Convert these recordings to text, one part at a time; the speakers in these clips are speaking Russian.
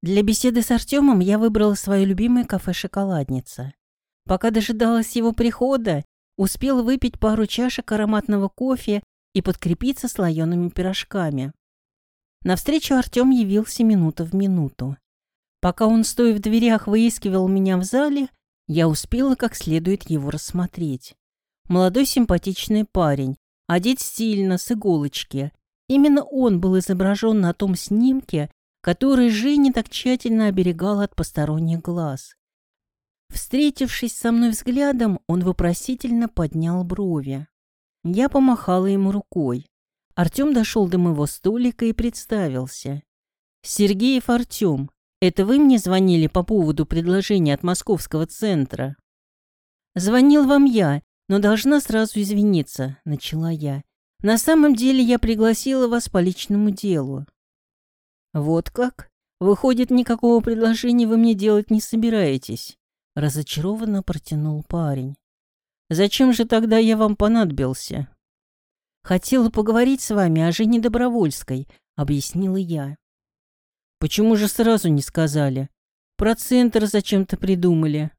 Для беседы с Артемом я выбрала свое любимое кафе «Шоколадница». Пока дожидалась его прихода, успела выпить пару чашек ароматного кофе и подкрепиться слоеными пирожками. Навстречу Артем явился минута в минуту. Пока он, стоя в дверях, выискивал меня в зале, я успела как следует его рассмотреть. Молодой симпатичный парень, одет стильно, с иголочки. Именно он был изображен на том снимке, который Женя так тщательно оберегала от посторонних глаз. Встретившись со мной взглядом, он вопросительно поднял брови. Я помахала ему рукой. Артем дошел до моего столика и представился. «Сергеев Артем, это вы мне звонили по поводу предложения от московского центра?» «Звонил вам я, но должна сразу извиниться», — начала я. «На самом деле я пригласила вас по личному делу». «Вот как? Выходит, никакого предложения вы мне делать не собираетесь?» Разочарованно протянул парень. «Зачем же тогда я вам понадобился?» «Хотела поговорить с вами о Жене Добровольской», — объяснила я. «Почему же сразу не сказали? Про центр зачем-то придумали».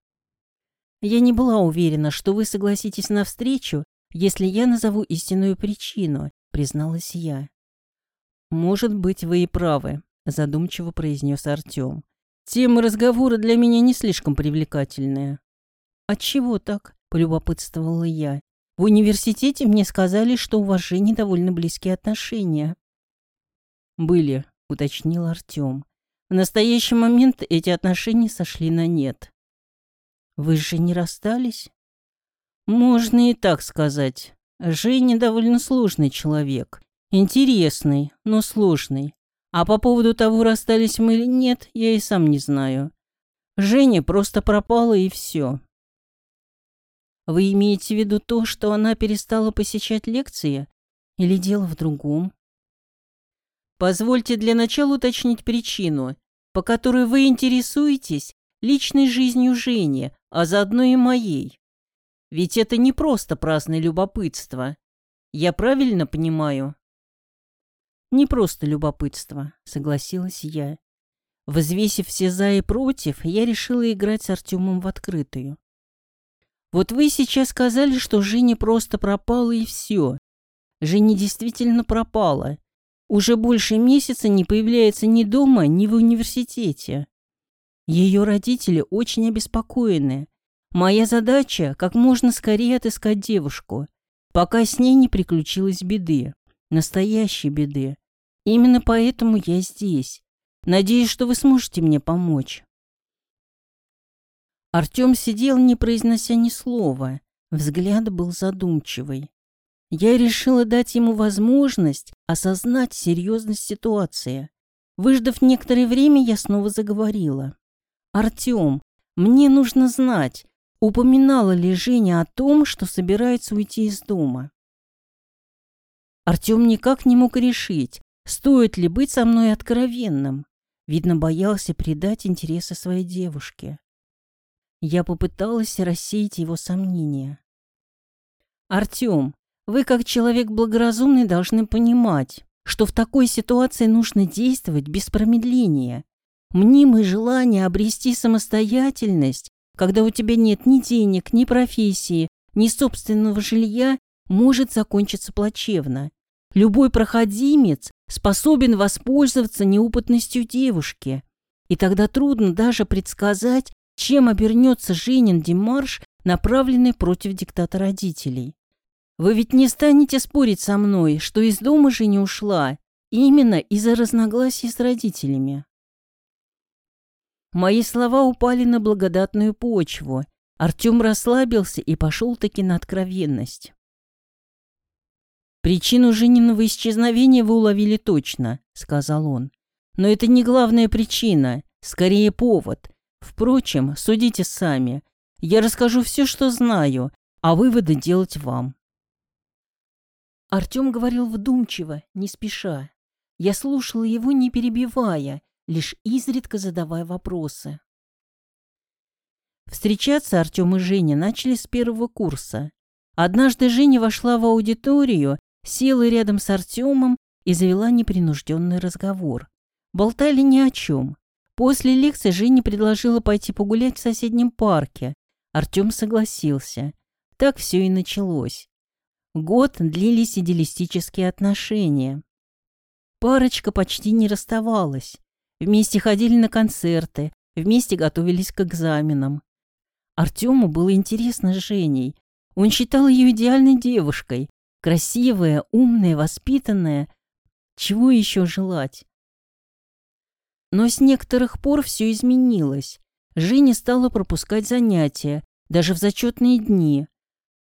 «Я не была уверена, что вы согласитесь на встречу, если я назову истинную причину», — призналась я. «Может быть, вы и правы», — задумчиво произнес Артем. Тема разговора для меня не слишком привлекательная. «Отчего так?» – полюбопытствовала я. «В университете мне сказали, что у вас же недовольно близкие отношения». «Были», – уточнил Артем. «В настоящий момент эти отношения сошли на нет». «Вы же не расстались?» «Можно и так сказать. Женя довольно сложный человек. Интересный, но сложный. А по поводу того, расстались мы или нет, я и сам не знаю. Женя просто пропала и все. Вы имеете в виду то, что она перестала посещать лекции? Или дело в другом? Позвольте для начала уточнить причину, по которой вы интересуетесь личной жизнью Жени, а заодно и моей. Ведь это не просто праздное любопытство. Я правильно понимаю? Не просто любопытство, согласилась я. Взвесив все за и против, я решила играть с Артемом в открытую. Вот вы сейчас сказали, что Женя просто пропала и все. Женя действительно пропала. Уже больше месяца не появляется ни дома, ни в университете. Ее родители очень обеспокоены. Моя задача – как можно скорее отыскать девушку, пока с ней не приключилось беды настоящей беды. Именно поэтому я здесь. Надеюсь, что вы сможете мне помочь. Артем сидел, не произнося ни слова. Взгляд был задумчивый. Я решила дать ему возможность осознать серьезность ситуации. Выждав некоторое время, я снова заговорила. «Артем, мне нужно знать, упоминала ли Женя о том, что собирается уйти из дома?» Артем никак не мог решить, стоит ли быть со мной откровенным. Видно, боялся предать интересы своей девушке. Я попыталась рассеять его сомнения. «Артем, вы, как человек благоразумный, должны понимать, что в такой ситуации нужно действовать без промедления. Мнимое желание обрести самостоятельность, когда у тебя нет ни денег, ни профессии, ни собственного жилья, может закончиться плачевно. Любой проходимец способен воспользоваться неопытностью девушки. И тогда трудно даже предсказать, чем обернется Женин демарш, направленный против диктата родителей. Вы ведь не станете спорить со мной, что из дома же не ушла, именно из-за разногласий с родителями. Мои слова упали на благодатную почву. Артем расслабился и пошел-таки на откровенность. «Причину Жениного исчезновения вы уловили точно», — сказал он. «Но это не главная причина, скорее повод. Впрочем, судите сами. Я расскажу все, что знаю, а выводы делать вам». Артем говорил вдумчиво, не спеша. Я слушала его, не перебивая, лишь изредка задавая вопросы. Встречаться Артем и Женя начали с первого курса. Однажды Женя вошла в аудиторию села рядом с Артемом и завела непринужденный разговор. Болтали ни о чем. После лекции Женя предложила пойти погулять в соседнем парке. Артем согласился. Так все и началось. Год длились идеалистические отношения. Парочка почти не расставалась. Вместе ходили на концерты, вместе готовились к экзаменам. Артему было интересно с Женей. Он считал ее идеальной девушкой. Красивая, умная, воспитанная. Чего еще желать? Но с некоторых пор все изменилось. Женя стала пропускать занятия, даже в зачетные дни.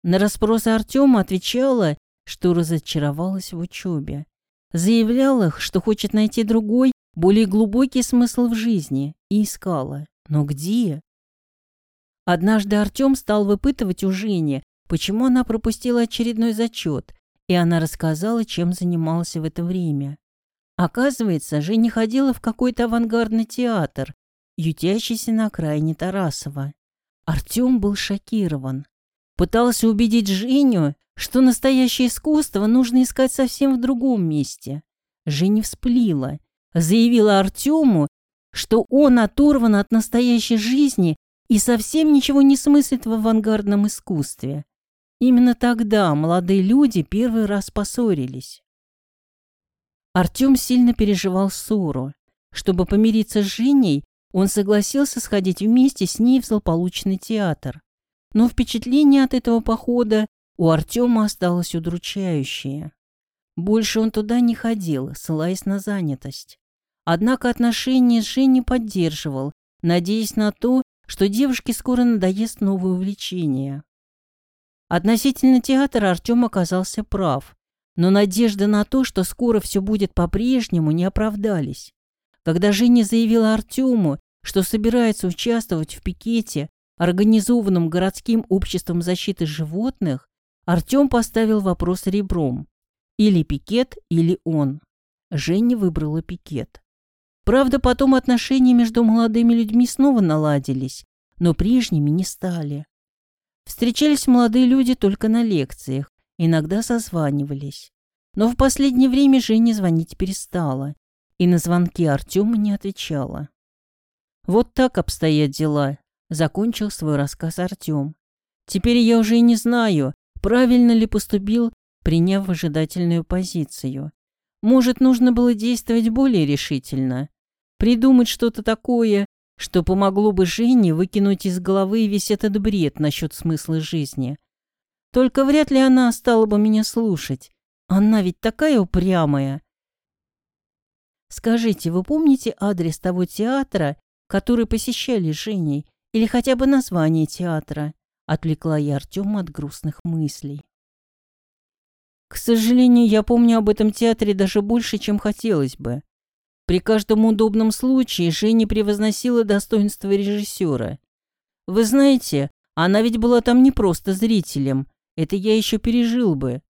На расспросы Артема отвечала, что разочаровалась в учебе. Заявляла, что хочет найти другой, более глубокий смысл в жизни, и искала. Но где? Однажды Артем стал выпытывать у Жени, почему она пропустила очередной зачет, и она рассказала, чем занималась в это время. Оказывается, Женя ходила в какой-то авангардный театр, ютящийся на окраине Тарасова. Артем был шокирован. Пытался убедить Женю, что настоящее искусство нужно искать совсем в другом месте. Женя всплила, заявила Артему, что он оторван от настоящей жизни и совсем ничего не смыслит в авангардном искусстве. Именно тогда молодые люди первый раз поссорились. Артем сильно переживал ссору. Чтобы помириться с Женей, он согласился сходить вместе с ней в злополучный театр. Но впечатление от этого похода у Артема осталось удручающее. Больше он туда не ходил, ссылаясь на занятость. Однако отношения с Женей поддерживал, надеясь на то, что девушке скоро надоест новое увлечение. Относительно театра Артем оказался прав. Но надежды на то, что скоро все будет по-прежнему, не оправдались. Когда Женя заявила Артему, что собирается участвовать в пикете, организованном городским обществом защиты животных, Артем поставил вопрос ребром. Или пикет, или он. Женя выбрала пикет. Правда, потом отношения между молодыми людьми снова наладились, но прежними не стали. Встречались молодые люди только на лекциях, иногда созванивались. Но в последнее время Женя звонить перестала, и на звонки Артема не отвечала. «Вот так обстоят дела», — закончил свой рассказ Артем. «Теперь я уже и не знаю, правильно ли поступил, приняв выжидательную позицию. Может, нужно было действовать более решительно, придумать что-то такое, что помогло бы Жене выкинуть из головы весь этот бред насчет смысла жизни. Только вряд ли она стала бы меня слушать. Она ведь такая упрямая. Скажите, вы помните адрес того театра, который посещали Женей, или хотя бы название театра? Отвлекла я Артема от грустных мыслей. К сожалению, я помню об этом театре даже больше, чем хотелось бы. При каждом удобном случае Женя превозносила достоинство режиссера. Вы знаете, она ведь была там не просто зрителем, это я еще пережил бы.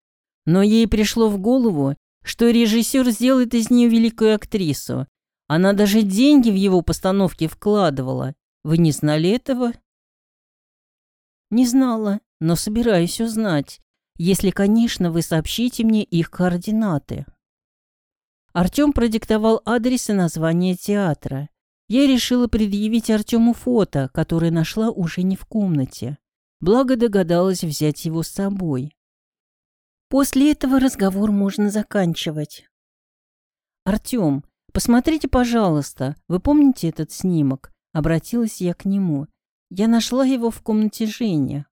Но ей пришло в голову, что режиссер сделает из нее великую актрису. Она даже деньги в его постановке вкладывала. Вы не знали этого? Не знала, но собираюсь узнать, если, конечно, вы сообщите мне их координаты. Артем продиктовал адрес и название театра. Я решила предъявить Артему фото, которое нашла уже не в комнате. Благо догадалась взять его с собой. После этого разговор можно заканчивать. «Артем, посмотрите, пожалуйста, вы помните этот снимок?» Обратилась я к нему. Я нашла его в комнате Жени.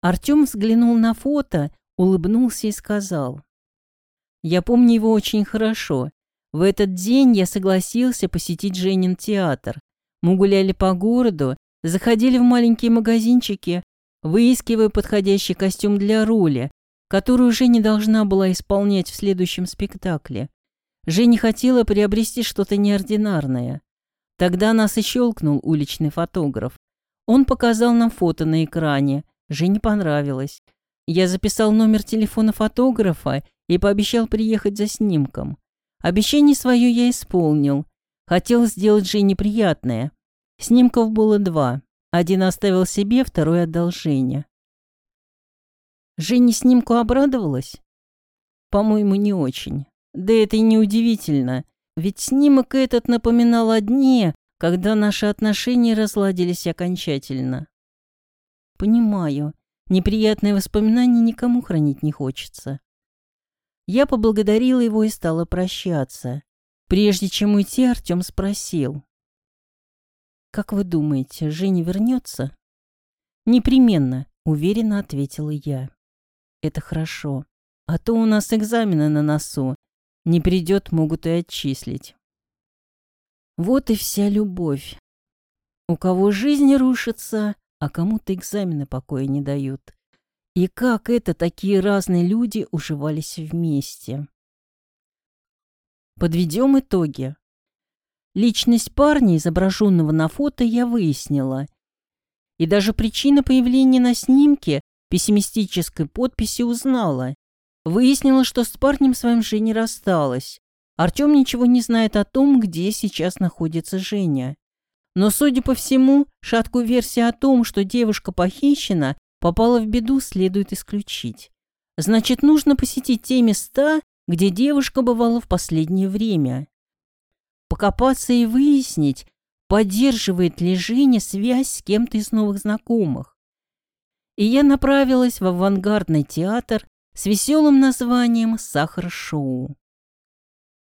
Артем взглянул на фото, улыбнулся и сказал. Я помню его очень хорошо. В этот день я согласился посетить Женин театр. Мы гуляли по городу, заходили в маленькие магазинчики, выискивая подходящий костюм для роли, которую Женя должна была исполнять в следующем спектакле. Женя хотела приобрести что-то неординарное. Тогда нас и щелкнул уличный фотограф. Он показал нам фото на экране. Жене понравилось. Я записал номер телефона фотографа и пообещал приехать за снимком. Обещание свое я исполнил. Хотел сделать Жене приятное. Снимков было два. Один оставил себе, второй отдал Жене. Женя снимку обрадовалась? По-моему, не очень. Да это и не удивительно. Ведь снимок этот напоминал о дне, когда наши отношения разладились окончательно. Понимаю, неприятные воспоминания никому хранить не хочется. Я поблагодарила его и стала прощаться. Прежде чем уйти, Артем спросил. «Как вы думаете, Женя вернется?» «Непременно», — уверенно ответила я. «Это хорошо. А то у нас экзамены на носу. Не придет, могут и отчислить». Вот и вся любовь. У кого жизнь рушится, а кому-то экзамены покоя не дают. И как это такие разные люди уживались вместе? Подведем итоги. Личность парня, изображенного на фото, я выяснила. И даже причина появления на снимке пессимистической подписи узнала. Выяснила, что с парнем своим Женя рассталась. Артем ничего не знает о том, где сейчас находится Женя. Но, судя по всему, шаткую версию о том, что девушка похищена, попала в беду, следует исключить. Значит, нужно посетить те места, где девушка бывала в последнее время. Покопаться и выяснить, поддерживает ли Женя связь с кем-то из новых знакомых. И я направилась в авангардный театр с веселым названием «Сахар-шоу».